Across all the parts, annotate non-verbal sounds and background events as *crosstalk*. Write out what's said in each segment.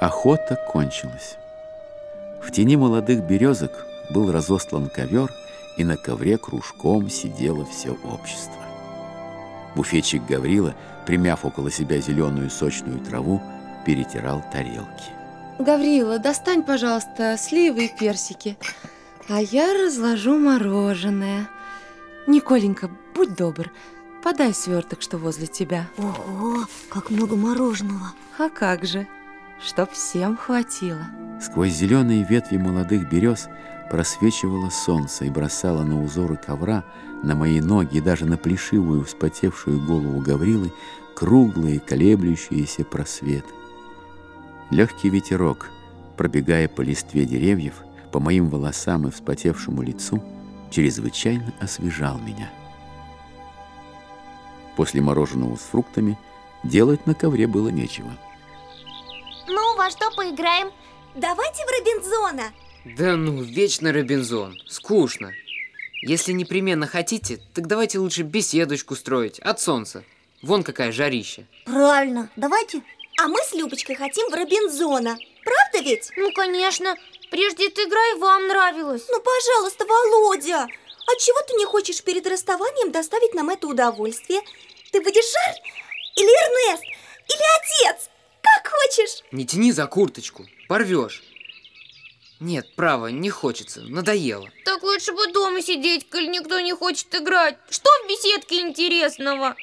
Охота кончилась. В тени молодых березок был разостлан ковер, и на ковре кружком сидело все общество. Буфетчик Гаврила, примяв около себя зеленую сочную траву, перетирал тарелки. Гаврила, достань, пожалуйста, сливы и персики, а я разложу мороженое. Николенька, будь добр, подай сверток, что возле тебя. Ого, как много мороженого. А как же, чтоб всем хватило. Сквозь зеленые ветви молодых берез просвечивало солнце и бросало на узоры ковра, на мои ноги и даже на плешивую вспотевшую голову Гаврилы круглые колеблющиеся просветы. Легкий ветерок, пробегая по листве деревьев, по моим волосам и вспотевшему лицу, чрезвычайно освежал меня. После мороженого с фруктами делать на ковре было нечего. Ну, во что поиграем? Давайте в Робинзона. Да ну, вечно Робинзон. Скучно. Если непременно хотите, так давайте лучше беседочку строить от солнца. Вон какая жарища. Правильно, давайте. А мы с Любочкой хотим в Робинзона. Правда ведь? Ну, конечно. Прежде эта игра и вам нравилась. Ну, пожалуйста, Володя. А чего ты не хочешь перед расставанием доставить нам это удовольствие? Ты будешь Шар или Эрнест? Или отец? Как хочешь. Не тяни за курточку, порвешь. Нет, право, не хочется, надоело. Так лучше бы дома сидеть, коль никто не хочет играть. Что в беседке интересного?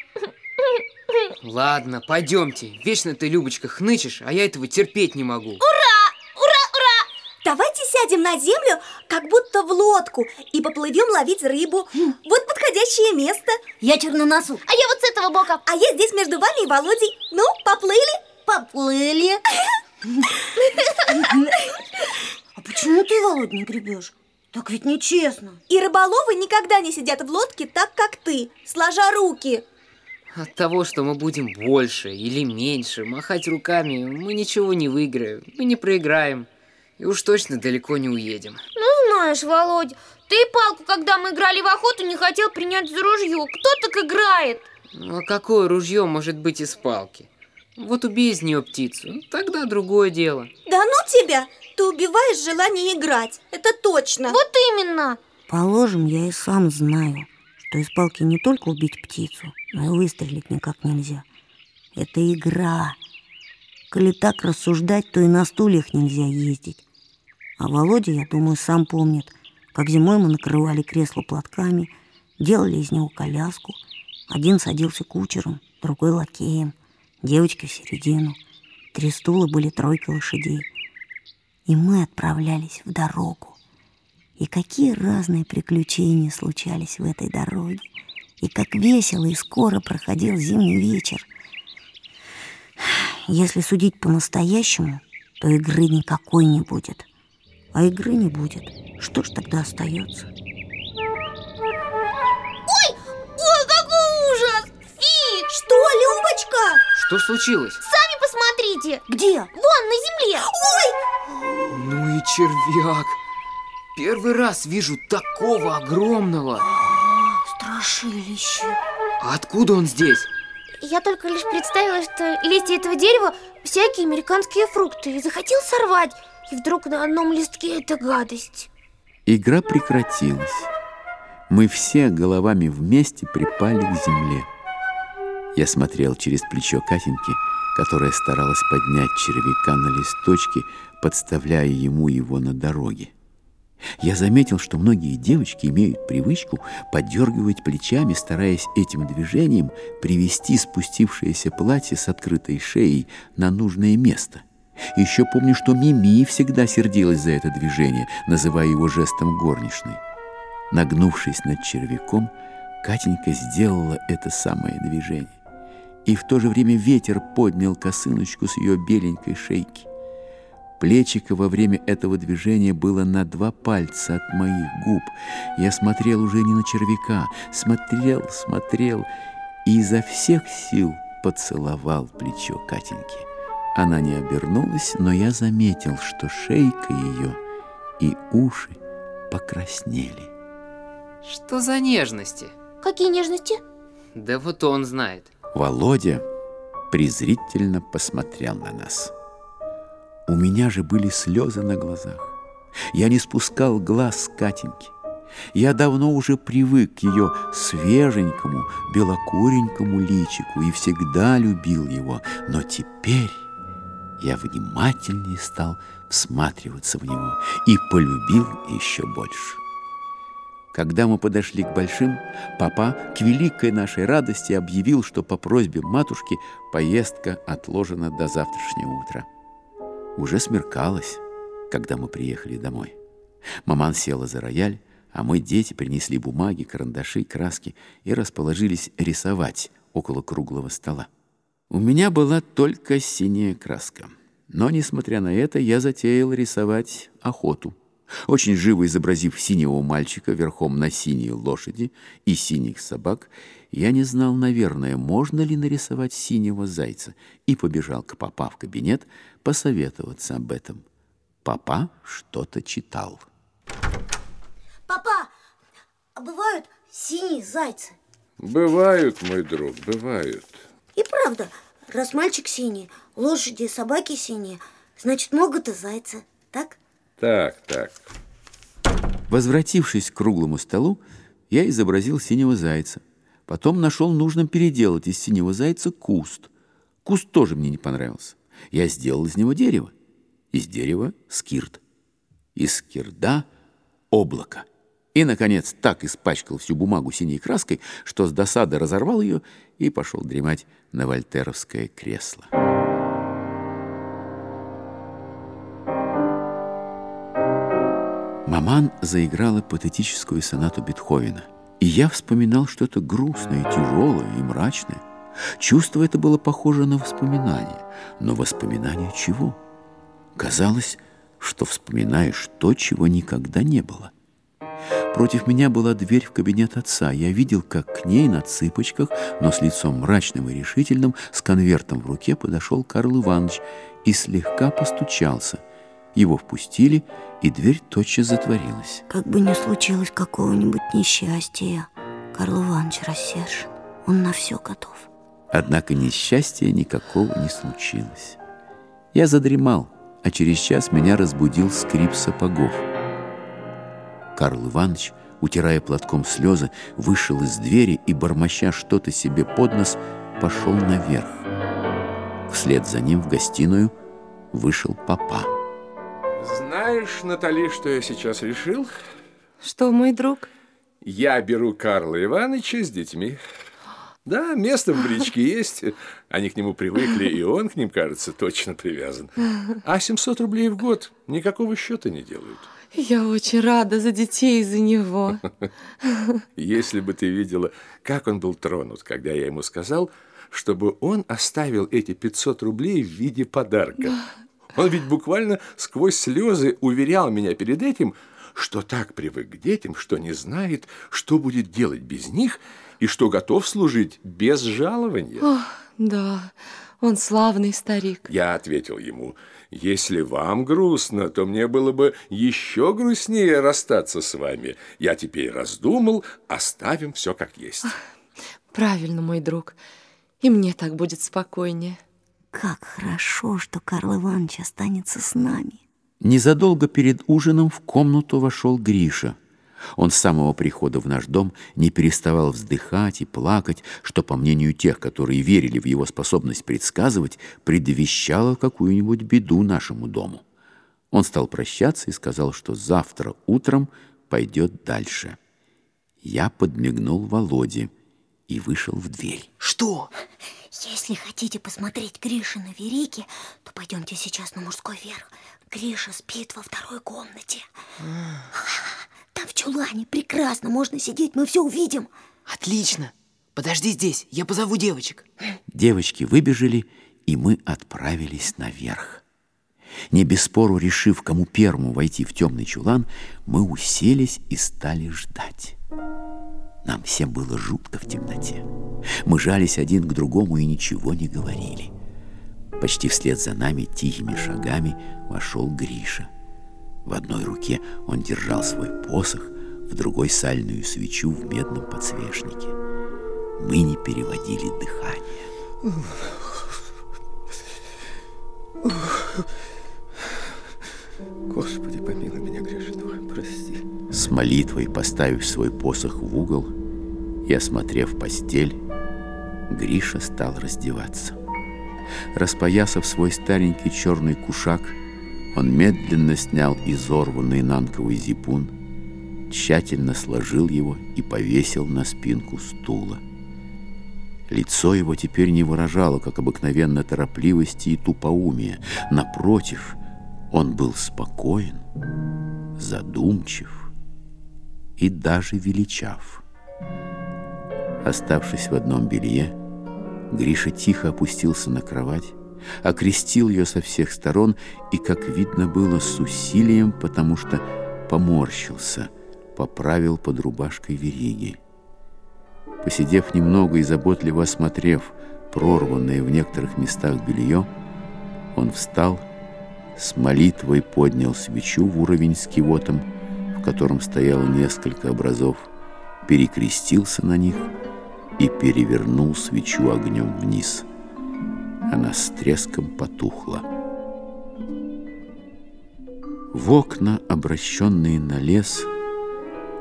Ладно, пойдемте. Вечно ты, Любочка, хнычешь, а я этого терпеть не могу. Ура! Ура! Ура! Давайте сядем на землю, как будто в лодку, и поплывем ловить рыбу. Вот подходящее место. Я черноносу. А я вот с этого бока. А я здесь между вами и Володей. Ну, поплыли? Поплыли. А почему ты, Володь, не гребешь? Так ведь нечестно. И рыболовы никогда не сидят в лодке так, как ты, сложа руки. От того, что мы будем больше или меньше махать руками, мы ничего не выиграем, мы не проиграем. И уж точно далеко не уедем. Ну, знаешь, Володь, ты палку, когда мы играли в охоту, не хотел принять за ружье. Кто так играет? Ну, а какое ружье может быть из палки? Вот убей из нее птицу, тогда другое дело. Да ну тебя! Ты убиваешь желание играть, это точно. Вот именно. Положим, я и сам знаю, что из палки не только убить птицу, но и выстрелить никак нельзя. Это игра. Коли так рассуждать, то и на стульях нельзя ездить. А Володя, я думаю, сам помнит, как зимой мы накрывали кресло платками, делали из него коляску. Один садился кучером, другой лакеем, девочка в середину. Три стула были тройка лошадей. И мы отправлялись в дорогу. И какие разные приключения случались в этой дороге. И как весело и скоро проходил зимний вечер. Если судить по-настоящему, то игры никакой не будет. А игры не будет. Что ж тогда остается? Что случилось? Сами посмотрите! Где? Вон, на земле! Ой, Ну и червяк! Первый раз вижу такого огромного. Страшилище. А откуда он здесь? Я только лишь представила, что листья этого дерева всякие американские фрукты и захотел сорвать. И вдруг на одном листке эта гадость. Игра прекратилась. Мы все головами вместе припали к земле. Я смотрел через плечо Катеньки, которая старалась поднять червяка на листочке, подставляя ему его на дороге. Я заметил, что многие девочки имеют привычку подергивать плечами, стараясь этим движением привести спустившееся платье с открытой шеей на нужное место. Еще помню, что Мими всегда сердилась за это движение, называя его жестом горничной. Нагнувшись над червяком, Катенька сделала это самое движение. И в то же время ветер поднял косыночку с ее беленькой шейки. Плечико во время этого движения было на два пальца от моих губ. Я смотрел уже не на червяка, смотрел, смотрел и изо всех сил поцеловал плечо Катеньки. Она не обернулась, но я заметил, что шейка ее и уши покраснели. Что за нежности? Какие нежности? Да вот он знает. Володя презрительно посмотрел на нас. У меня же были слезы на глазах. Я не спускал глаз с Катеньки. Я давно уже привык к ее свеженькому, белокуренькому личику и всегда любил его, но теперь я внимательнее стал всматриваться в него и полюбил еще больше. Когда мы подошли к большим, папа к великой нашей радости объявил, что по просьбе матушки поездка отложена до завтрашнего утра. Уже смеркалось, когда мы приехали домой. Маман села за рояль, а мы, дети, принесли бумаги, карандаши, краски и расположились рисовать около круглого стола. У меня была только синяя краска. Но, несмотря на это, я затеял рисовать охоту. Очень живо изобразив синего мальчика верхом на синей лошади и синих собак, я не знал, наверное, можно ли нарисовать синего зайца, и побежал к папа в кабинет посоветоваться об этом. Папа что-то читал. Папа, а бывают синие зайцы? Бывают, мой друг, бывают. И правда, раз мальчик синий, лошади и собаки синие, значит, могут и зайцы, так? Так, так. Возвратившись к круглому столу, я изобразил синего зайца. Потом нашел нужным переделать из синего зайца куст. Куст тоже мне не понравился. Я сделал из него дерево. Из дерева скирт. Из скирда облако. И, наконец, так испачкал всю бумагу синей краской, что с досады разорвал ее и пошел дремать на вольтеровское кресло. Маман заиграла патетическую сонату Бетховена, и я вспоминал что-то грустное, тяжелое и мрачное. Чувство это было похоже на воспоминание, но воспоминание чего? Казалось, что вспоминаешь то, чего никогда не было. Против меня была дверь в кабинет отца. Я видел, как к ней на цыпочках, но с лицом мрачным и решительным, с конвертом в руке подошел Карл Иванович и слегка постучался. Его впустили, и дверь тотчас затворилась. Как бы ни случилось какого-нибудь несчастья, Карл Иванович рассержен. Он на все готов. Однако несчастья никакого не случилось. Я задремал, а через час меня разбудил скрип сапогов. Карл Иванович, утирая платком слезы, вышел из двери и, бормоча что-то себе под нос, пошел наверх. Вслед за ним в гостиную вышел папа. Знаешь, Натали, что я сейчас решил? Что, мой друг? Я беру Карла Ивановича с детьми. Да, место в бричке *laughs* есть. Они к нему привыкли, и он к ним, кажется, точно привязан. А 700 рублей в год никакого счета не делают. Я очень рада за детей и за него. *laughs* Если бы ты видела, как он был тронут, когда я ему сказал, чтобы он оставил эти 500 рублей в виде подарка. Он ведь буквально сквозь слезы уверял меня перед этим, что так привык к детям, что не знает, что будет делать без них, и что готов служить без жалования. Ох, да, он славный старик. Я ответил ему, если вам грустно, то мне было бы еще грустнее расстаться с вами. Я теперь раздумал, оставим все как есть. Правильно, мой друг. И мне так будет спокойнее. Как хорошо, что Карл Иванович останется с нами. Незадолго перед ужином в комнату вошел Гриша. Он с самого прихода в наш дом не переставал вздыхать и плакать, что, по мнению тех, которые верили в его способность предсказывать, предвещало какую-нибудь беду нашему дому. Он стал прощаться и сказал, что завтра утром пойдет дальше. Я подмигнул Володе и вышел в дверь. Что? Если хотите посмотреть Гриша на Верике, то пойдемте сейчас на мужской верх. Гриша спит во второй комнате. Там в чулане прекрасно можно сидеть, мы все увидим. Отлично. Подожди здесь, я позову девочек. Девочки выбежали, и мы отправились наверх. Не без спору решив, кому первому войти в темный чулан, мы уселись и стали ждать. Нам всем было жутко в темноте. Мы жались один к другому и ничего не говорили. Почти вслед за нами тихими шагами вошел Гриша. В одной руке он держал свой посох, в другой сальную свечу в медном подсвечнике. Мы не переводили дыхание. Господи, помилуй меня грешного, прости. С молитвой поставив свой посох в угол и осмотрев постель, Гриша стал раздеваться. Распоясав свой старенький черный кушак, он медленно снял изорванный нанковый зипун, тщательно сложил его и повесил на спинку стула. Лицо его теперь не выражало, как обыкновенно, торопливости и тупоумия. Напротив, он был спокоен, задумчив и даже величав. Оставшись в одном белье, Гриша тихо опустился на кровать, окрестил ее со всех сторон и, как видно было, с усилием, потому что поморщился, поправил под рубашкой вериги. Посидев немного и заботливо осмотрев прорванное в некоторых местах белье, он встал, с молитвой поднял свечу в уровень с кивотом, в котором стояло несколько образов, перекрестился на них и перевернул свечу огнем вниз. Она с треском потухла. В окна, обращенные на лес,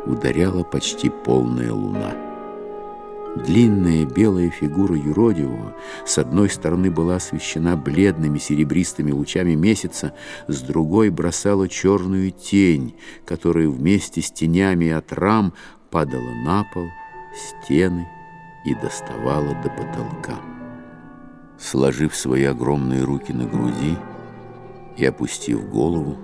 ударяла почти полная луна. Длинная белая фигура юродивого с одной стороны была освещена бледными серебристыми лучами месяца, с другой бросала черную тень, которая вместе с тенями от рам падала на пол, стены и доставала до потолка. Сложив свои огромные руки на груди и опустив голову,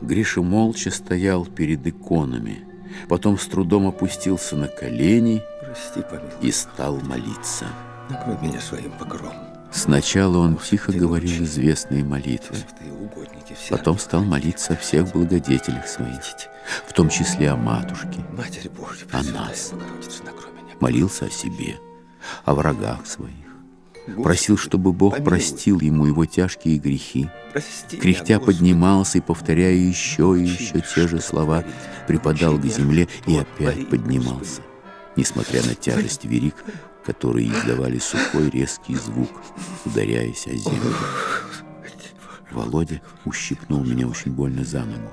Гриша молча стоял перед иконами, потом с трудом опустился на колени Прости, и стал молиться. Накрой меня своим покровом. Сначала он тихо говорил известные молитвы, потом стал молиться о всех благодетелях своих, в том числе о матушке, о нас. Молился о себе, о врагах своих, просил, чтобы Бог простил ему его тяжкие грехи, кряхтя поднимался и, повторяя еще и еще те же слова, припадал к земле и опять поднимался, несмотря на тяжесть верик, которые издавали сухой резкий звук, ударяясь о землю. Володя ущипнул меня очень больно за ногу,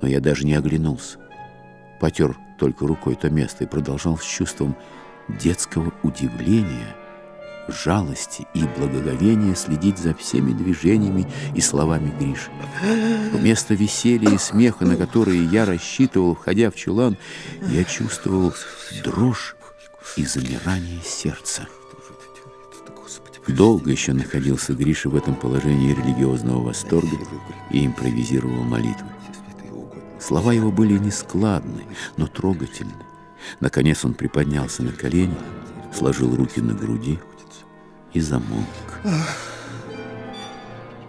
но я даже не оглянулся. Потер только рукой то место и продолжал с чувством детского удивления, жалости и благоговения следить за всеми движениями и словами Гриши. Вместо веселья и смеха, на которые я рассчитывал, входя в чулан, я чувствовал дрожь и замирание сердца. Долго еще находился Гриша в этом положении религиозного восторга и импровизировал молитвы. Слова его были нескладны, но трогательны. Наконец он приподнялся на колени, сложил руки на груди и замолк.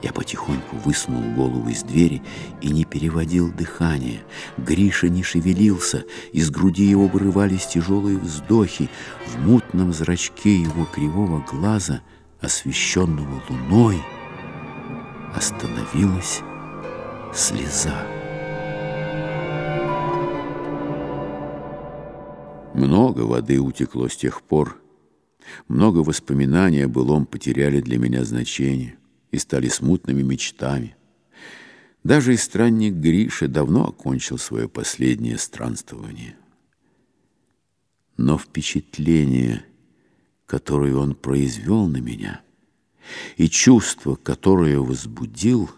Я потихоньку высунул голову из двери и не переводил дыхание. Гриша не шевелился, из груди его вырывались тяжелые вздохи. В мутном зрачке его кривого глаза, освещенного луной, остановилась слеза. Много воды утекло с тех пор. Много воспоминаний о былом потеряли для меня значение и стали смутными мечтами. Даже и странник Гриша давно окончил свое последнее странствование. Но впечатление, которое он произвел на меня, и чувство, которое возбудил,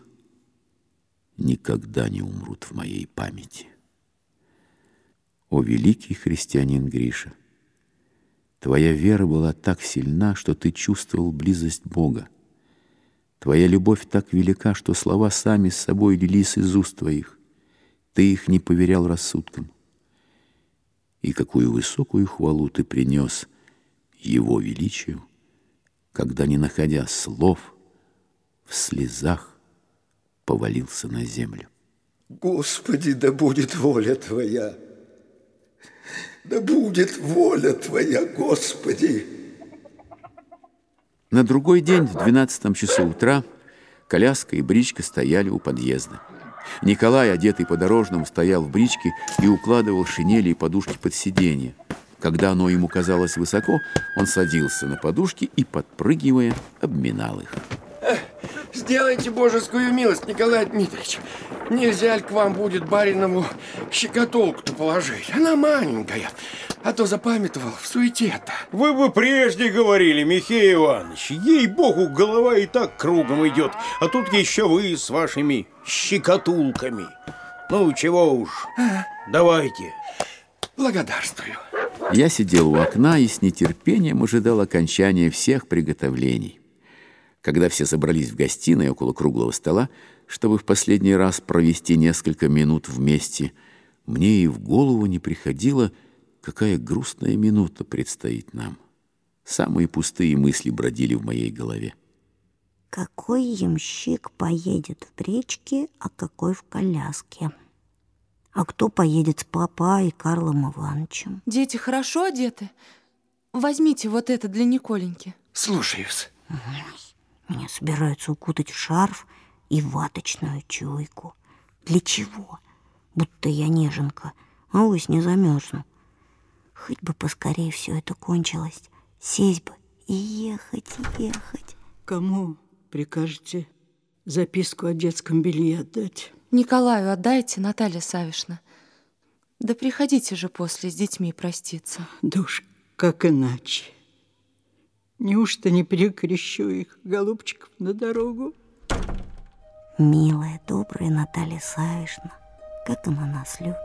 никогда не умрут в моей памяти. О, великий христианин Гриша! Твоя вера была так сильна, что ты чувствовал близость Бога. Твоя любовь так велика, что слова сами с собой лились из уст твоих. Ты их не поверял рассудком. И какую высокую хвалу ты принес Его величию, когда, не находя слов, в слезах повалился на землю. Господи, да будет воля Твоя. Да будет воля Твоя, Господи. На другой день в двенадцатом часу утра коляска и бричка стояли у подъезда. Николай, одетый по-дорожному, стоял в бричке и укладывал шинели и подушки под сиденье. Когда оно ему казалось высоко, он садился на подушки и, подпрыгивая, обминал их. Сделайте божескую милость, Николай Дмитриевич. Нельзя ли к вам будет баринову щекотолку-то положить? Она маленькая, а то запамятовал в суете-то. Вы бы прежде говорили, Михей Иванович. Ей-богу, голова и так кругом идет. А тут еще вы с вашими щекотулками. Ну, чего уж, давайте. Благодарствую. Я сидел у окна и с нетерпением ожидал окончания всех приготовлений. Когда все собрались в гостиной около круглого стола, чтобы в последний раз провести несколько минут вместе, мне и в голову не приходило, какая грустная минута предстоит нам. Самые пустые мысли бродили в моей голове. Какой ямщик поедет в бричке, а какой в коляске? А кто поедет с папой и Карлом Ивановичем? Дети хорошо одеты? Возьмите вот это для Николеньки. Слушаюсь. Меня собираются укутать в шарф и ваточную чуйку. Для чего? Будто я неженка, а ось не замерзну. Хоть бы поскорее все это кончилось. Сесть бы и ехать, ехать. Кому прикажете записку о детском белье отдать? Николаю отдайте, Наталья Савишна. Да приходите же после с детьми проститься. Да уж как иначе. Неужто не перекрещу их, голубчиков, на дорогу? Милая, добрая Наталья Савишна, как она нас любит.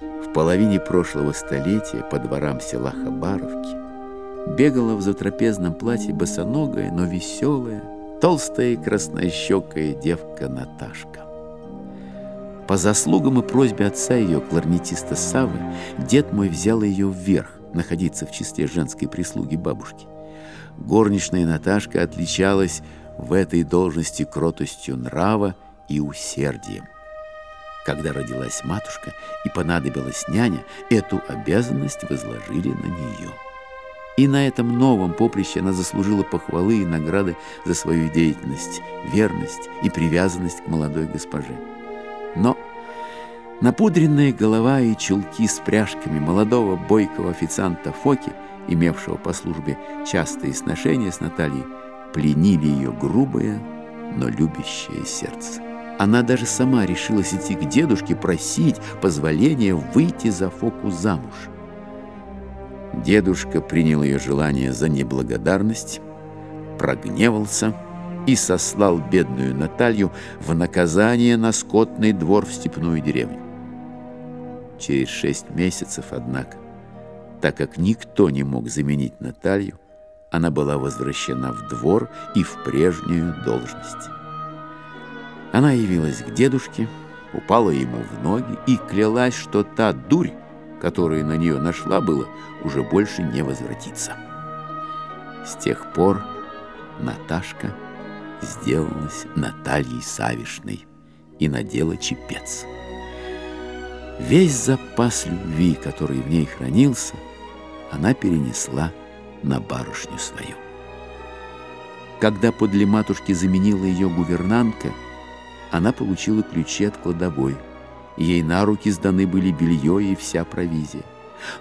В половине прошлого столетия по дворам села Хабаровки бегала в затрапезном платье босоногая, но веселая, толстая и краснощекая девка Наташка. По заслугам и просьбе отца ее, кларнетиста Савы, дед мой взял ее вверх, находиться в числе женской прислуги бабушки. Горничная Наташка отличалась в этой должности кротостью нрава и усердием. Когда родилась матушка и понадобилась няня, эту обязанность возложили на нее. И на этом новом поприще она заслужила похвалы и награды за свою деятельность, верность и привязанность к молодой госпоже. Но напудренная голова и чулки с пряжками молодого бойкого официанта Фоки, имевшего по службе частые сношения с Натальей, пленили ее грубое, но любящее сердце. Она даже сама решилась идти к дедушке просить позволения выйти за Фоку замуж. Дедушка принял ее желание за неблагодарность, прогневался и сослал бедную Наталью в наказание на скотный двор в степную деревню. Через шесть месяцев, однако, так как никто не мог заменить Наталью, она была возвращена в двор и в прежнюю должность. Она явилась к дедушке, упала ему в ноги и клялась, что та дурь, которая на нее нашла было, уже больше не возвратится. С тех пор Наташка сделалась Натальей Савишной и надела чепец. Весь запас любви, который в ней хранился, она перенесла на барышню свою. Когда подле матушки заменила ее гувернантка, она получила ключи от кладовой. Ей на руки сданы были белье и вся провизия.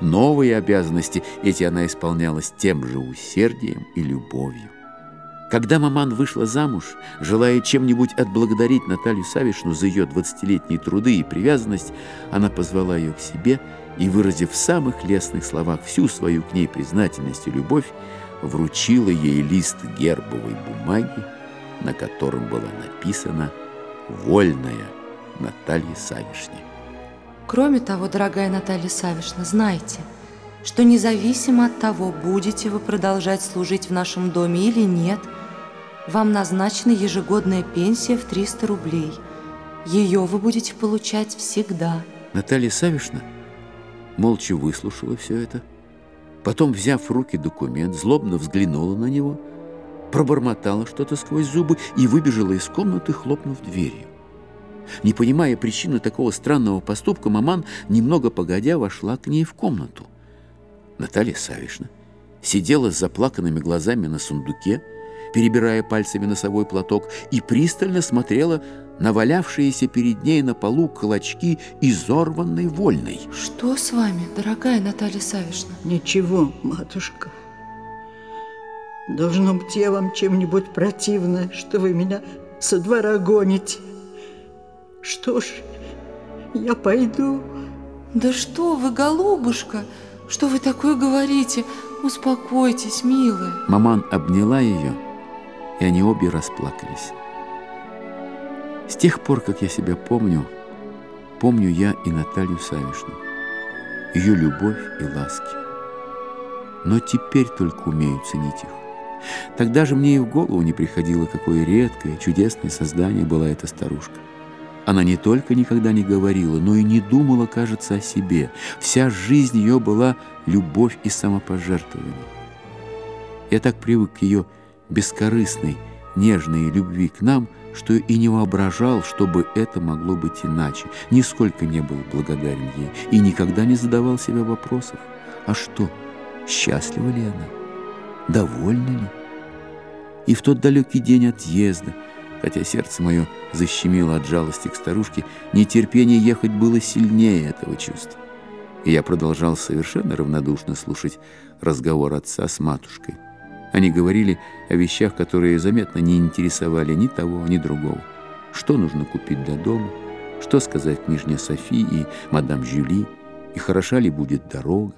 Новые обязанности эти она исполняла с тем же усердием и любовью. Когда маман вышла замуж, желая чем-нибудь отблагодарить Наталью Савишну за ее двадцатилетние труды и привязанность, она позвала ее к себе и, выразив в самых лестных словах всю свою к ней признательность и любовь, вручила ей лист гербовой бумаги, на котором была написана «Вольная Наталья Савишне». Кроме того, дорогая Наталья Савишна, знайте, что независимо от того, будете вы продолжать служить в нашем доме или нет, вам назначена ежегодная пенсия в 300 рублей. Ее вы будете получать всегда. Наталья Савишна молча выслушала все это, потом, взяв в руки документ, злобно взглянула на него, пробормотала что-то сквозь зубы и выбежала из комнаты, хлопнув дверью. Не понимая причины такого странного поступка, маман, немного погодя, вошла к ней в комнату. Наталья Савишна сидела с заплаканными глазами на сундуке, перебирая пальцами носовой платок, и пристально смотрела на валявшиеся перед ней на полу клочки изорванной вольной. Что с вами, дорогая Наталья Савишна? Ничего, матушка. Должно быть, я вам чем-нибудь противно, что вы меня со двора гоните. Что ж, я пойду. Да что вы, голубушка, что вы такое говорите? Успокойтесь, милая. Маман обняла ее, и они обе расплакались. С тех пор, как я себя помню, помню я и Наталью Савишну, ее любовь и ласки. Но теперь только умею ценить их. Тогда же мне и в голову не приходило, какое редкое, чудесное создание была эта старушка. Она не только никогда не говорила, но и не думала, кажется, о себе. Вся жизнь ее была любовь и самопожертвование. Я так привык к ее бескорыстной, нежной любви к нам, что и не воображал, чтобы это могло быть иначе. Нисколько не был благодарен ей и никогда не задавал себе вопросов. А что, счастлива ли она? Довольна ли? И в тот далекий день отъезда, хотя сердце мое защемило от жалости к старушке, нетерпение ехать было сильнее этого чувства. И я продолжал совершенно равнодушно слушать разговор отца с матушкой. Они говорили о вещах, которые заметно не интересовали ни того, ни другого. Что нужно купить для дома, что сказать княжне Софии и мадам Жюли, и хороша ли будет дорога.